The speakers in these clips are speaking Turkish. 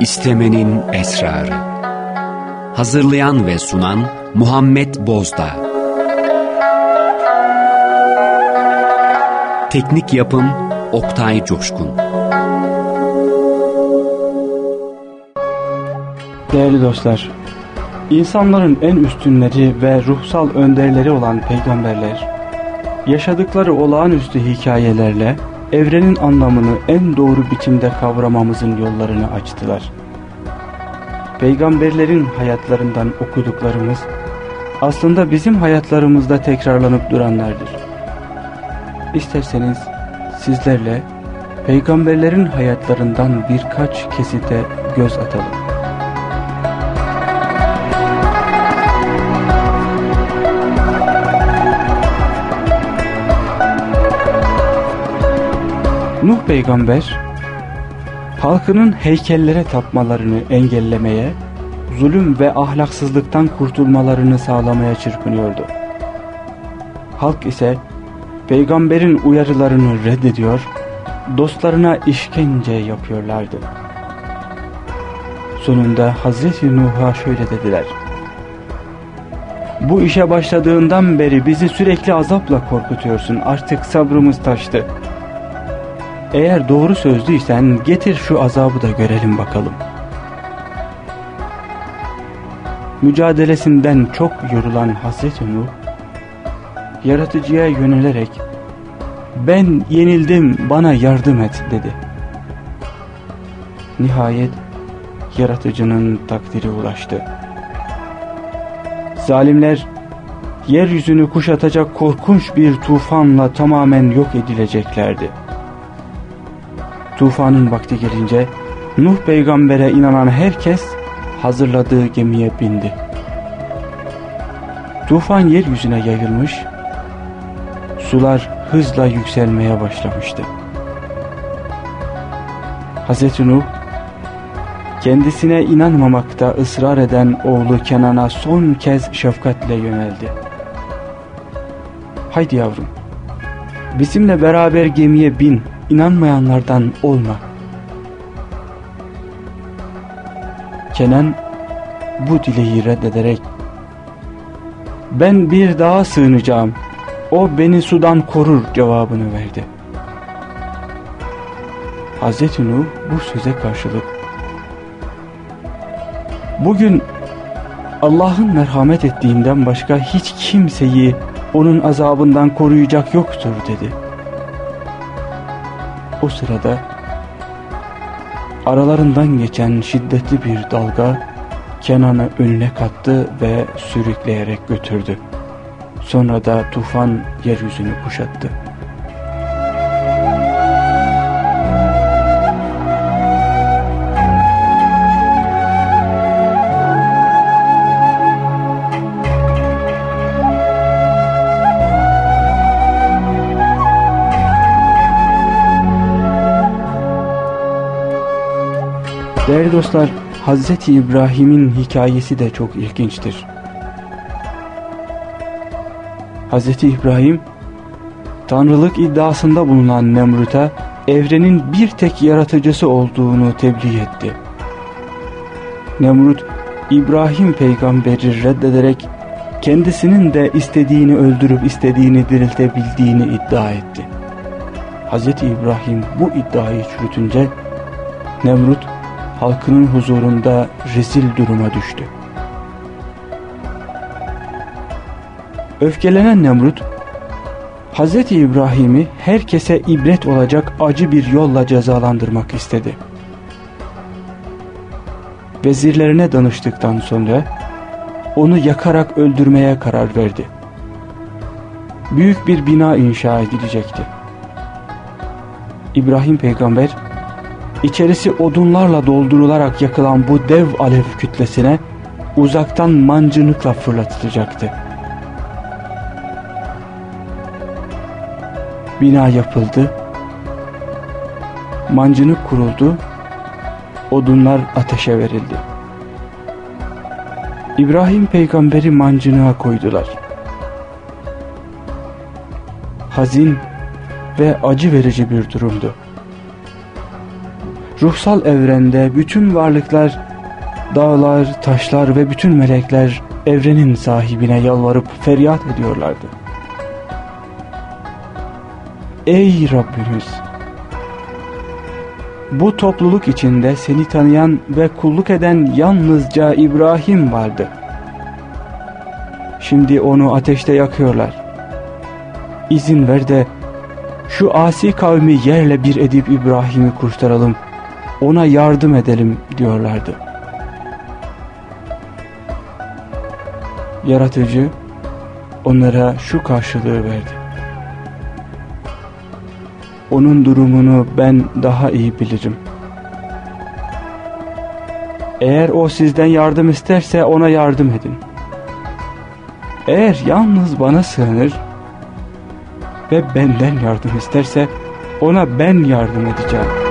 İstemenin Esrarı. Hazırlayan ve sunan Muhammed Bozdağ. Teknik Yapım Oktay Coşkun. Değerli dostlar, insanların en üstünleri ve ruhsal önderleri olan peygamberler, yaşadıkları olağanüstü hikayelerle evrenin anlamını en doğru biçimde kavramamızın yollarını açtılar. Peygamberlerin hayatlarından okuduklarımız aslında bizim hayatlarımızda tekrarlanıp duranlardır. İsterseniz sizlerle peygamberlerin hayatlarından birkaç kesite göz atalım. Peygamber halkının heykellere tapmalarını engellemeye, zulüm ve ahlaksızlıktan kurtulmalarını sağlamaya çırpınıyordu. Halk ise peygamberin uyarılarını reddediyor, dostlarına işkence yapıyorlardı. Sonunda Hazreti Nuh'a şöyle dediler. Bu işe başladığından beri bizi sürekli azapla korkutuyorsun. Artık sabrımız taştı. Eğer doğru sözlüysen getir şu azabı da görelim bakalım. Mücadelesinden çok yorulan Hazreti Nuh, yaratıcıya yönelerek ben yenildim bana yardım et dedi. Nihayet yaratıcının takdiri ulaştı. Zalimler yeryüzünü kuşatacak korkunç bir tufanla tamamen yok edileceklerdi. Tufanın vakti gelince Nuh peygambere inanan herkes hazırladığı gemiye bindi. Tufan yeryüzüne yayılmış, sular hızla yükselmeye başlamıştı. Hz. Nuh, kendisine inanmamakta ısrar eden oğlu Kenan'a son kez şefkatle yöneldi. Haydi yavrum, bizimle beraber gemiye bin inanmayanlardan olma. Kenan bu dileği reddederek ben bir dağa sığınacağım o beni sudan korur cevabını verdi. Hazreti Nuh bu söze karşılık bugün Allah'ın merhamet ettiğinden başka hiç kimseyi onun azabından koruyacak yoktur dedi. O sırada aralarından geçen şiddetli bir dalga Kenan'ı önüne kattı ve sürükleyerek götürdü. Sonra da tufan yeryüzünü kuşattı. Değerli dostlar, Hazreti İbrahim'in hikayesi de çok ilginçtir. Hazreti İbrahim, tanrılık iddiasında bulunan Nemrut'a evrenin bir tek yaratıcısı olduğunu tebliğ etti. Nemrut, İbrahim peygamberi reddederek kendisinin de istediğini öldürüp istediğini diriltebildiğini iddia etti. Hz. İbrahim bu iddiayı çürütünce Nemrut halkının huzurunda rezil duruma düştü. Öfkelenen Nemrut, Hz. İbrahim'i herkese ibret olacak acı bir yolla cezalandırmak istedi. Vezirlerine danıştıktan sonra onu yakarak öldürmeye karar verdi. Büyük bir bina inşa edilecekti. İbrahim peygamber İçerisi odunlarla doldurularak yakılan bu dev alev kütlesine uzaktan mancınıkla fırlatılacaktı. Bina yapıldı, mancınık kuruldu, odunlar ateşe verildi. İbrahim peygamberi mancınığa koydular. Hazin ve acı verici bir durumdu. Ruhsal evrende bütün varlıklar, dağlar, taşlar ve bütün melekler evrenin sahibine yalvarıp feryat ediyorlardı. Ey Rabbimiz! Bu topluluk içinde seni tanıyan ve kulluk eden yalnızca İbrahim vardı. Şimdi onu ateşte yakıyorlar. İzin ver de şu asi kavmi yerle bir edip İbrahim'i kurtaralım, ona yardım edelim diyorlardı. Yaratıcı onlara şu karşılığı verdi. Onun durumunu ben daha iyi bilirim. Eğer o sizden yardım isterse ona yardım edin. Eğer yalnız bana sığınır ve benden yardım isterse ona ben yardım edeceğim.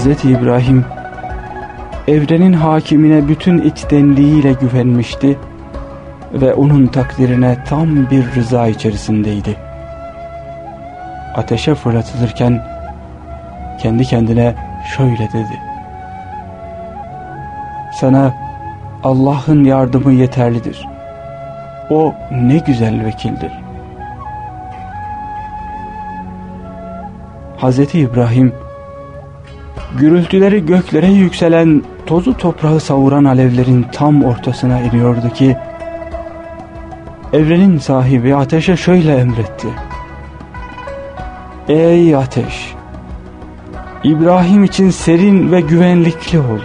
Hz. İbrahim evrenin hakimine bütün içtenliğiyle güvenmişti ve onun takdirine tam bir rıza içerisindeydi. Ateşe fırlatılırken kendi kendine şöyle dedi. Sana Allah'ın yardımı yeterlidir. O ne güzel vekildir. Hz. İbrahim Gürültüleri göklere yükselen, tozu toprağı savuran alevlerin tam ortasına iniyordu ki, evrenin sahibi ateşe şöyle emretti. Ey ateş! İbrahim için serin ve güvenlikli ol.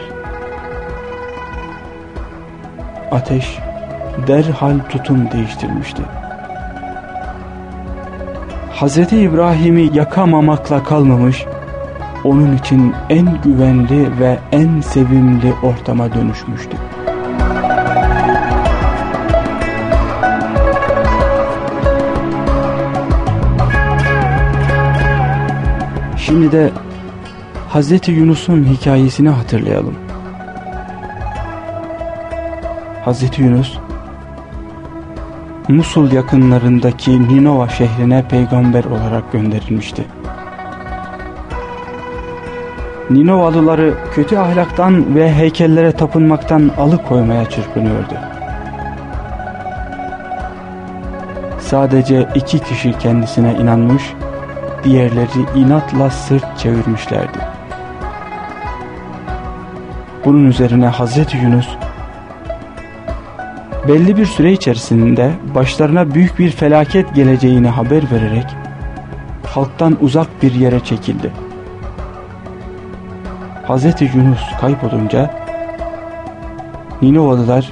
Ateş derhal tutum değiştirmişti. Hz. İbrahim'i yakamamakla kalmamış, onun için en güvenli ve en sevimli ortama dönüşmüştü. Şimdi de Hz. Yunus'un hikayesini hatırlayalım. Hz. Yunus Musul yakınlarındaki Ninova şehrine peygamber olarak gönderilmişti. Ninovalıları kötü ahlaktan ve heykellere tapınmaktan alıkoymaya çırpınıyordu. Sadece iki kişi kendisine inanmış, diğerleri inatla sırt çevirmişlerdi. Bunun üzerine Hazreti Yunus belli bir süre içerisinde başlarına büyük bir felaket geleceğini haber vererek halktan uzak bir yere çekildi. Hz. Yunus kaybolunca Ninovalılar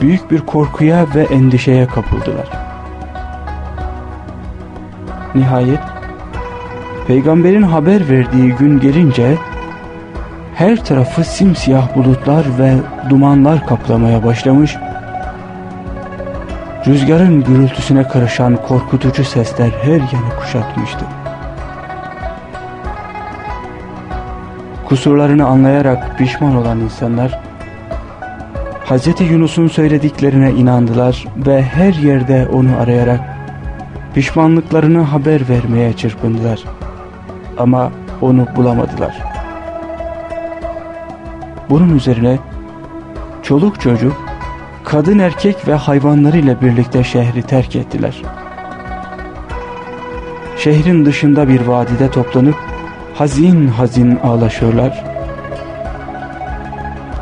büyük bir korkuya ve endişeye kapıldılar. Nihayet peygamberin haber verdiği gün gelince her tarafı simsiyah bulutlar ve dumanlar kaplamaya başlamış rüzgarın gürültüsüne karışan korkutucu sesler her yanı kuşatmıştı. Kusurlarını anlayarak pişman olan insanlar Hz. Yunus'un söylediklerine inandılar ve her yerde onu arayarak pişmanlıklarını haber vermeye çırpındılar. Ama onu bulamadılar. Bunun üzerine çoluk çocuk, kadın erkek ve hayvanlarıyla birlikte şehri terk ettiler. Şehrin dışında bir vadide toplanıp hazin hazin ağlaşıyorlar.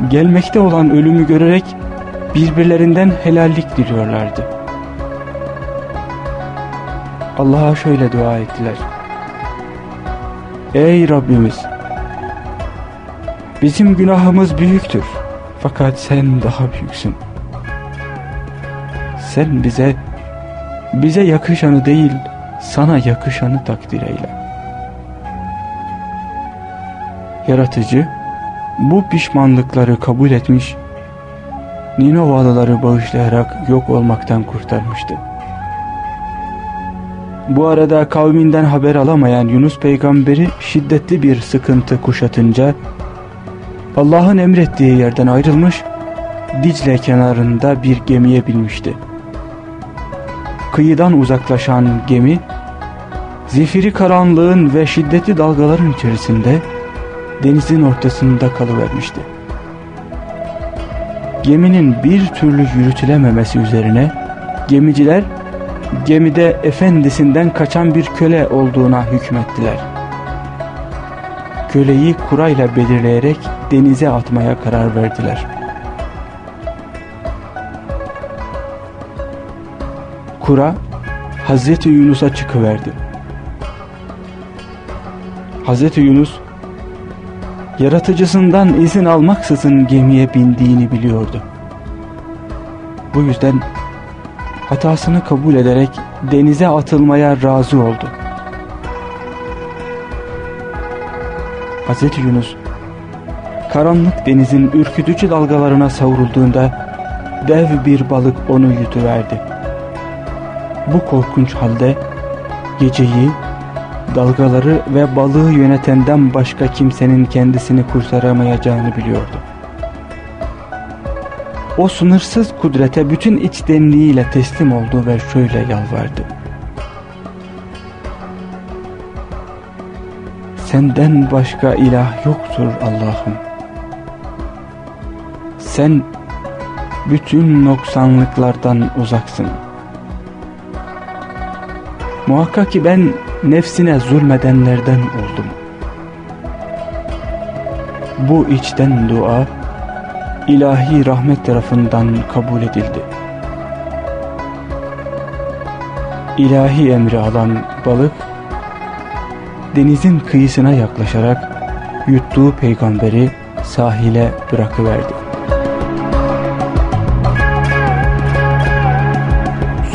Gelmekte olan ölümü görerek birbirlerinden helallik diliyorlardı. Allah'a şöyle dua ettiler. Ey Rabbimiz! Bizim günahımız büyüktür. Fakat sen daha büyüksün. Sen bize, bize yakışanı değil, sana yakışanı takdir eyle. Yaratıcı bu pişmanlıkları kabul etmiş, Ninovalıları bağışlayarak yok olmaktan kurtarmıştı. Bu arada kavminden haber alamayan Yunus peygamberi şiddetli bir sıkıntı kuşatınca Allah'ın emrettiği yerden ayrılmış, Dicle kenarında bir gemiye binmişti. Kıyıdan uzaklaşan gemi, zifiri karanlığın ve şiddetli dalgaların içerisinde denizin ortasında kalıvermişti. Geminin bir türlü yürütülememesi üzerine gemiciler gemide efendisinden kaçan bir köle olduğuna hükmettiler. Köleyi kurayla belirleyerek denize atmaya karar verdiler. Kura Hazreti Yunus'a çıkıverdi. Hazreti Yunus yaratıcısından izin almaksızın gemiye bindiğini biliyordu. Bu yüzden hatasını kabul ederek denize atılmaya razı oldu. Hazreti Yunus karanlık denizin ürkütücü dalgalarına savrulduğunda dev bir balık onu yutuverdi. Bu korkunç halde geceyi dalgaları ve balığı yönetenden başka kimsenin kendisini kurtaramayacağını biliyordu. O sınırsız kudrete bütün içtenliğiyle teslim oldu ve şöyle yalvardı. Senden başka ilah yoktur Allah'ım. Sen bütün noksanlıklardan uzaksın. Muhakkak ki ben nefsine zulmedenlerden oldum. Bu içten dua ilahi rahmet tarafından kabul edildi. İlahi emri alan balık denizin kıyısına yaklaşarak yuttuğu peygamberi sahile bırakıverdi.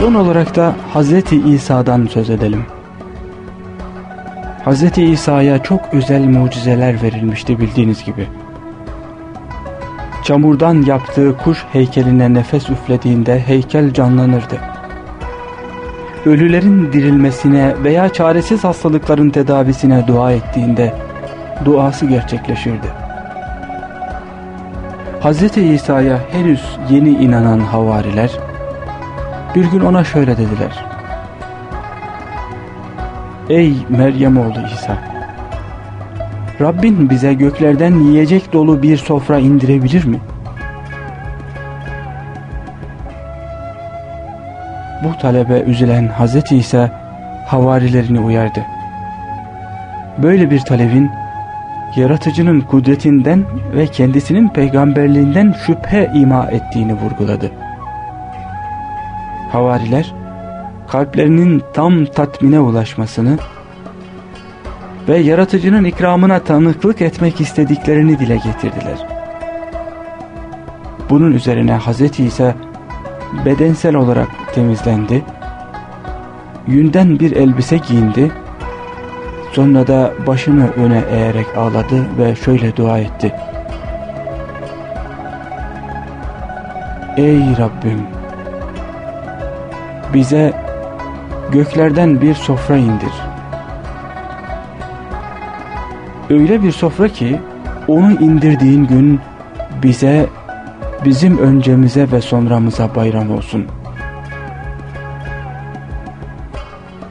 Son olarak da Hz. İsa'dan söz edelim. Hz. İsa'ya çok özel mucizeler verilmişti bildiğiniz gibi. Çamurdan yaptığı kuş heykeline nefes üflediğinde heykel canlanırdı. Ölülerin dirilmesine veya çaresiz hastalıkların tedavisine dua ettiğinde duası gerçekleşirdi. Hz. İsa'ya henüz yeni inanan havariler bir gün ona şöyle dediler. Ey Meryem oğlu İsa! Rabbin bize göklerden yiyecek dolu bir sofra indirebilir mi? Bu talebe üzülen Hz. İsa havarilerini uyardı. Böyle bir talebin yaratıcının kudretinden ve kendisinin peygamberliğinden şüphe ima ettiğini vurguladı. Havariler kalplerinin tam tatmine ulaşmasını ve yaratıcının ikramına tanıklık etmek istediklerini dile getirdiler. Bunun üzerine Hz. İsa bedensel olarak temizlendi, yünden bir elbise giyindi, sonra da başını öne eğerek ağladı ve şöyle dua etti. Ey Rabbim! Bize göklerden bir sofra indir.'' Öyle bir sofra ki onu indirdiğin gün bize, bizim öncemize ve sonramıza bayram olsun.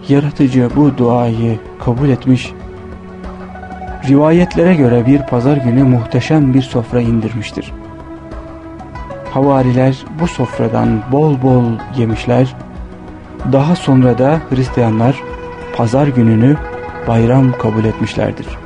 Yaratıcı bu duayı kabul etmiş, rivayetlere göre bir pazar günü muhteşem bir sofra indirmiştir. Havariler bu sofradan bol bol yemişler, daha sonra da Hristiyanlar pazar gününü bayram kabul etmişlerdir.